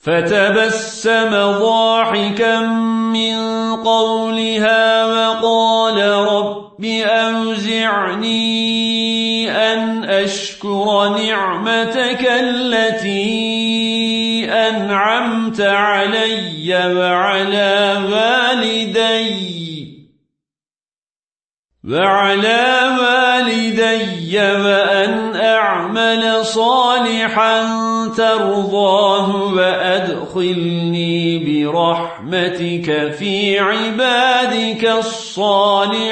فتبسم ضاحكا من قولها وقال رب أوزعني أن أشكر نعمتك التي أنعمت علي وعلى والدي وعلى والدي وأن أعمل صالحا ترضاه وأدخلني برحمتك في عبادك الصالحين.